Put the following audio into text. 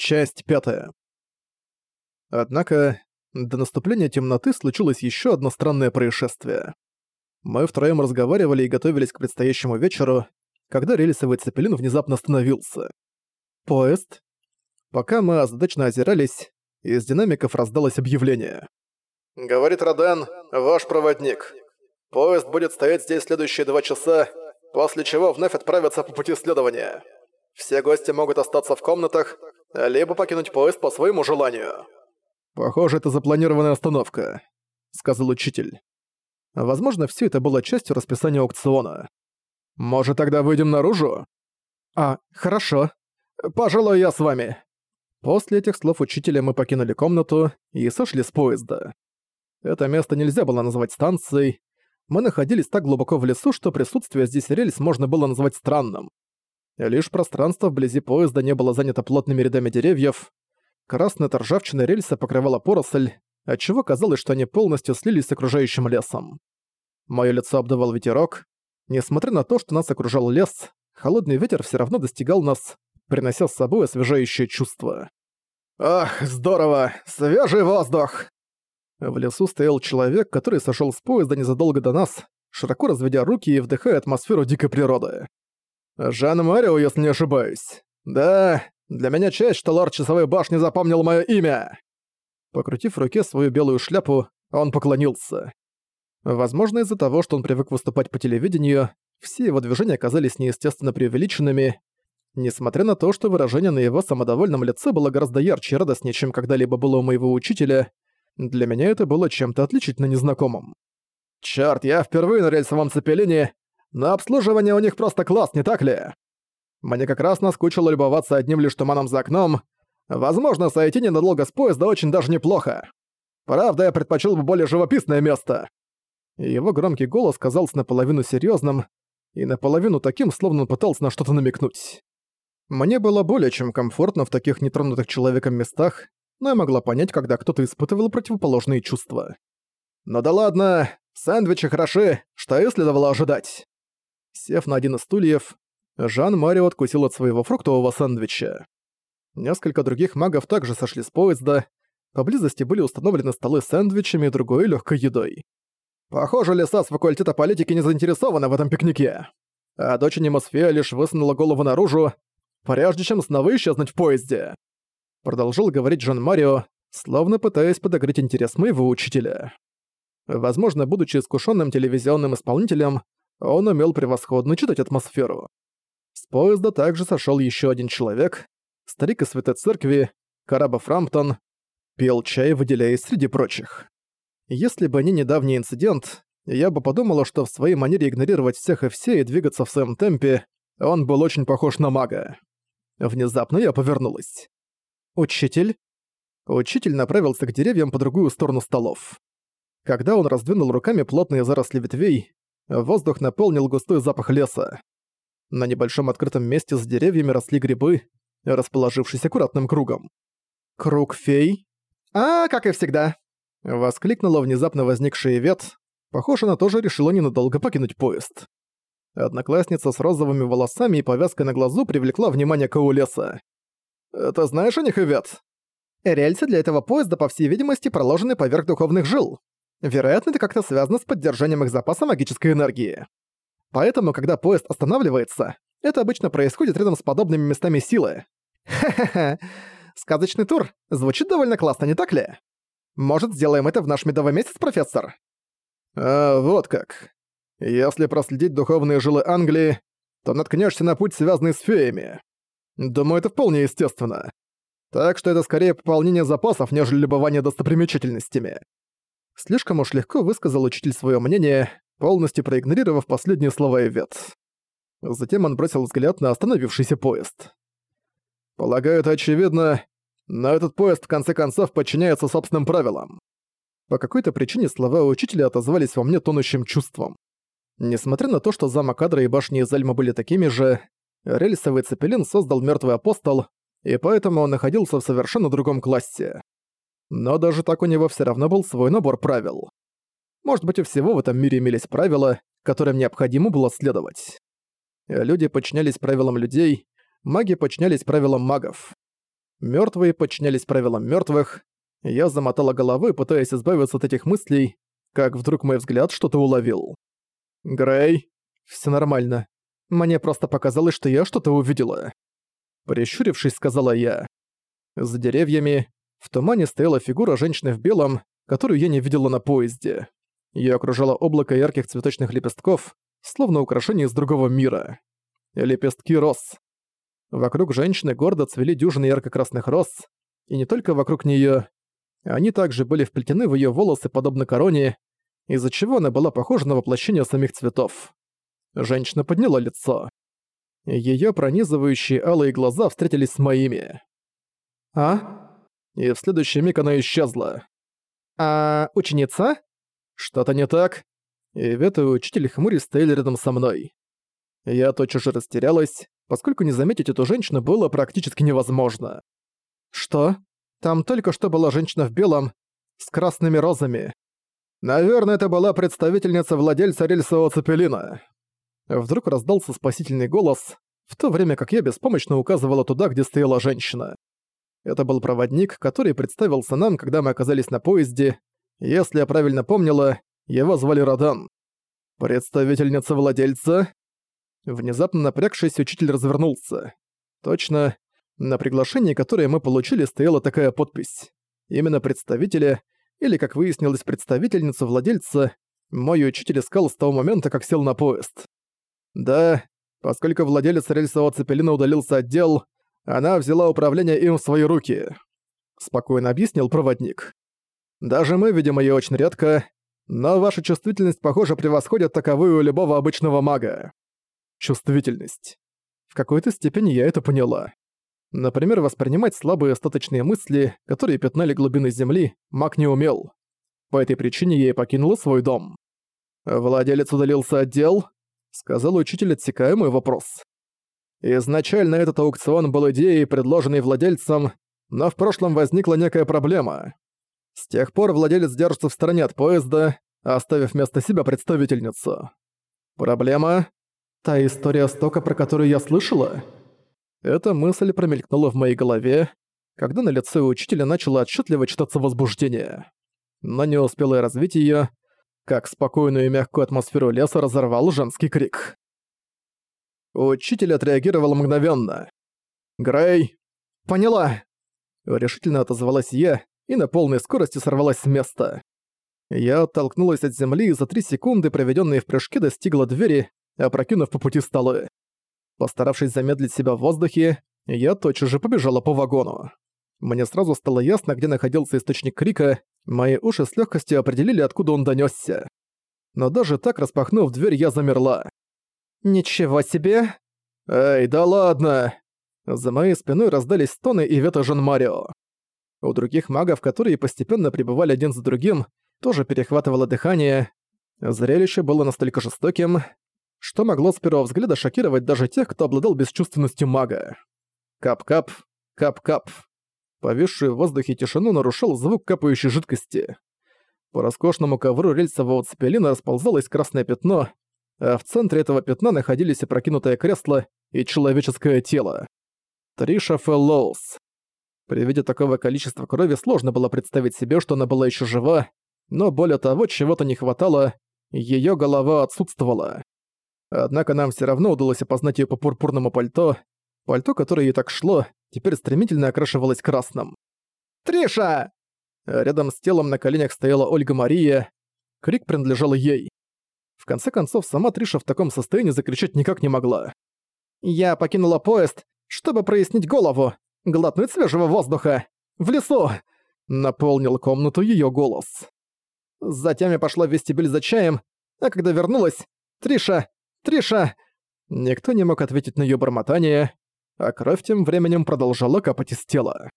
Часть пятая. Однако, до наступления темноты случилось еще одно странное происшествие. Мы втроем разговаривали и готовились к предстоящему вечеру, когда рельсовый цепелин внезапно остановился. «Поезд?» Пока мы озадачно озирались, из динамиков раздалось объявление. «Говорит Роден, ваш проводник. Поезд будет стоять здесь следующие два часа, после чего вновь отправится по пути следования. Все гости могут остаться в комнатах, либо покинуть поезд по своему желанию». «Похоже, это запланированная остановка», — сказал учитель. Возможно, все это было частью расписания аукциона. «Может, тогда выйдем наружу?» «А, хорошо. Пожалуй, я с вами». После этих слов учителя мы покинули комнату и сошли с поезда. Это место нельзя было назвать станцией. Мы находились так глубоко в лесу, что присутствие здесь рельс можно было назвать странным. Лишь пространство вблизи поезда не было занято плотными рядами деревьев. Красная торжавчина рельса покрывала поросль, отчего казалось, что они полностью слились с окружающим лесом. Моё лицо обдавал ветерок. Несмотря на то, что нас окружал лес, холодный ветер всё равно достигал нас, принося с собой освежающее чувство. «Ах, здорово! Свежий воздух!» В лесу стоял человек, который сошёл с поезда незадолго до нас, широко разведя руки и вдыхая атмосферу дикой природы. «Жан Марио, если не ошибаюсь. Да, для меня честь, что лорд Часовой Башни запомнил мое имя!» Покрутив в руке свою белую шляпу, он поклонился. Возможно, из-за того, что он привык выступать по телевидению, все его движения оказались неестественно преувеличенными, несмотря на то, что выражение на его самодовольном лице было гораздо ярче и радостнее, чем когда-либо было у моего учителя, для меня это было чем-то отличительно незнакомым. «Чёрт, я впервые на рельсовом цепелине но обслуживание у них просто класс, не так ли? Мне как раз наскучило любоваться одним лишь туманом за окном. Возможно, сойти ненадолго с поезда очень даже неплохо. Правда, я предпочел бы более живописное место. его громкий голос казался наполовину серьезным и наполовину таким, словно он пытался на что-то намекнуть. Мне было более чем комфортно в таких нетронутых человеком местах, но я могла понять, когда кто-то испытывал противоположные чувства. Ну да ладно, сэндвичи хороши, что и следовало ожидать. Сев на один из стульев, Жан-Марио откусил от своего фруктового сэндвича. Несколько других магов также сошли с поезда, поблизости были установлены столы с сэндвичами и другой легкой едой. Похоже, леса с факультета политики не заинтересованы в этом пикнике. А дочь Немосфея лишь высунула голову наружу, прежде чем снова исчезнуть в поезде. Продолжил говорить Жан Марио, словно пытаясь подогреть интерес моего учителя. Возможно, будучи искушенным телевизионным исполнителем, он умел превосходно читать атмосферу. С поезда также сошел еще один человек, старик из Святой Церкви, Караба Фрамптон, пил чай, выделяясь среди прочих. Если бы не недавний инцидент, я бы подумала, что в своей манере игнорировать всех и все и двигаться в своем темпе, он был очень похож на мага. Внезапно я повернулась. «Учитель?» Учитель направился к деревьям по другую сторону столов. Когда он раздвинул руками плотные заросли ветвей, воздух наполнил густой запах леса. На небольшом открытом месте с деревьями росли грибы, расположившись аккуратным кругом. «Круг фей?» «А, как и всегда!» Воскликнула внезапно возникшая Вет. Похоже, она тоже решила ненадолго покинуть поезд. Одноклассница с розовыми волосами и повязкой на глазу привлекла внимание Каулеса. «Ты знаешь о них, Ивет?» «Рельсы для этого поезда, по всей видимости, проложены поверх духовных жил. Вероятно, это как-то связано с поддержанием их запаса магической энергии. Поэтому, когда поезд останавливается, это обычно происходит рядом с подобными местами силы. Ха-ха-ха. Сказочный тур. Звучит довольно классно, не так ли? Может, сделаем это в наш медовый месяц, профессор? А, вот как. Если проследить духовные жилы Англии, то наткнешься на путь, связанный с феями. Думаю, это вполне естественно. Так что это скорее пополнение запасов, нежели любование достопримечательностями. Слишком уж легко высказал учитель свое мнение, полностью проигнорировав последние слова Ивет. Затем он бросил взгляд на остановившийся поезд. «Полагаю, это очевидно, но этот поезд в конце концов подчиняется собственным правилам». По какой-то причине слова учителя отозвались во мне тонущим чувством. Несмотря на то, что замок Адра и башни Зальма были такими же, рельсовый цепелин создал мертвый апостол, и поэтому он находился в совершенно другом классе. Но даже так у него все равно был свой набор правил. Может быть, у всего в этом мире имелись правила, которым необходимо было следовать. Люди подчинялись правилам людей, маги подчинялись правилам магов. Мёртвые подчинялись правилам мёртвых. Я замотала головой, пытаясь избавиться от этих мыслей, как вдруг мой взгляд что-то уловил. «Грей, всё нормально. Мне просто показалось, что я что-то увидела». Прищурившись, сказала я. За деревьями в тумане стояла фигура женщины в белом, которую я не видела на поезде. Её окружало облако ярких цветочных лепестков, словно украшение из другого мира. Лепестки роз. Вокруг женщины гордо цвели дюжины ярко-красных роз, и не только вокруг неё. Они также были вплетены в её волосы подобно короне, из-за чего она была похожа на воплощение самих цветов. Женщина подняла лицо. Её пронизывающие алые глаза встретились с моими. «А?» И в следующий миг она исчезла. «А ученица?» «Что-то не так?» И Ивет и учитель хмурясь стояли рядом со мной. Я тотчас же растерялась, поскольку не заметить эту женщину было практически невозможно. «Что? Там только что была женщина в белом, с красными розами. Наверное, это была представительница владельца рельсового цепелина». Вдруг раздался спасительный голос, в то время как я беспомощно указывала туда, где стояла женщина. Это был проводник, который представился нам, когда мы оказались на поезде. Если я правильно помнила, его звали Родан. «Представительница владельца?» Внезапно напрягшись, учитель развернулся. Точно, на приглашении, которое мы получили, стояла такая подпись. Именно представителя, или, как выяснилось, представительницу владельца, мой учитель искал с того момента, как сел на поезд. Да, поскольку владелец рельсового цепелина удалился от дел, она взяла управление им в свои руки. Спокойно объяснил проводник. Даже мы видим ее очень редко, но ваша чувствительность, похоже, превосходит таковую у любого обычного мага. Чувствительность. В какой-то степени я это поняла. Например, воспринимать слабые остаточные мысли, которые пятнали глубины земли, маг не умел. По этой причине я и покинула свой дом. Владелец удалился от дел, сказал учитель, отсекая мой вопрос. Изначально этот аукцион был идеей, предложенной владельцем, но в прошлом возникла некая проблема. С тех пор владелец держится в стороне от поезда, оставив вместо себя представительницу. Проблема — та история стока, про которую я слышала? Эта мысль промелькнула в моей голове, когда на лице учителя начало отчетливо читаться возбуждение. Но не успела я развить её, как спокойную и мягкую атмосферу леса разорвал женский крик. Учитель отреагировал мгновенно. «Грей!» «Поняла!» Решительно отозвалась я и на полной скорости сорвалась с места. Я оттолкнулась от земли и за три секунды, проведенные в прыжке, достигла двери, опрокинув по пути столы. Постаравшись замедлить себя в воздухе, я тотчас же побежала по вагону. Мне сразу стало ясно, где находился источник крика, мои уши с легкостью определили, откуда он донесся. Но даже так, распахнув дверь, я замерла. «Ничего себе!» «Эй, да ладно!» За моей спиной раздались стоны и вето Жан-Марио. У других магов, которые постепенно пребывали один за другим, тоже перехватывало дыхание. Зрелище было настолько жестоким, что могло с первого взгляда шокировать даже тех, кто обладал бесчувственностью мага. Кап-кап, кап-кап. Повисшую в воздухе тишину нарушал звук капающей жидкости. По роскошному ковру рельсового цепелина расползалось красное пятно, а в центре этого пятна находились опрокинутое кресло и человеческое тело. Триша Фэллоус. При виде такого количества крови сложно было представить себе, что она была еще жива, но более того, чего-то не хватало, ее голова отсутствовала. Однако нам все равно удалось опознать ее по пурпурному пальто. Пальто, которое ей так шло, теперь стремительно окрашивалось красным. «Триша!» Рядом с телом на коленях стояла Ольга Мария. Крик принадлежал ей. Конце концов, сама Триша в таком состоянии закричать никак не могла. «Я покинула поезд, чтобы прояснить голову, глотнуть свежего воздуха. В лесу!» Наполнил комнату её голос. Затем я пошла в вестибюль за чаем, а когда вернулась... Триша! Триша! Никто не мог ответить на её бормотание, а кровь тем временем продолжала капать из тела.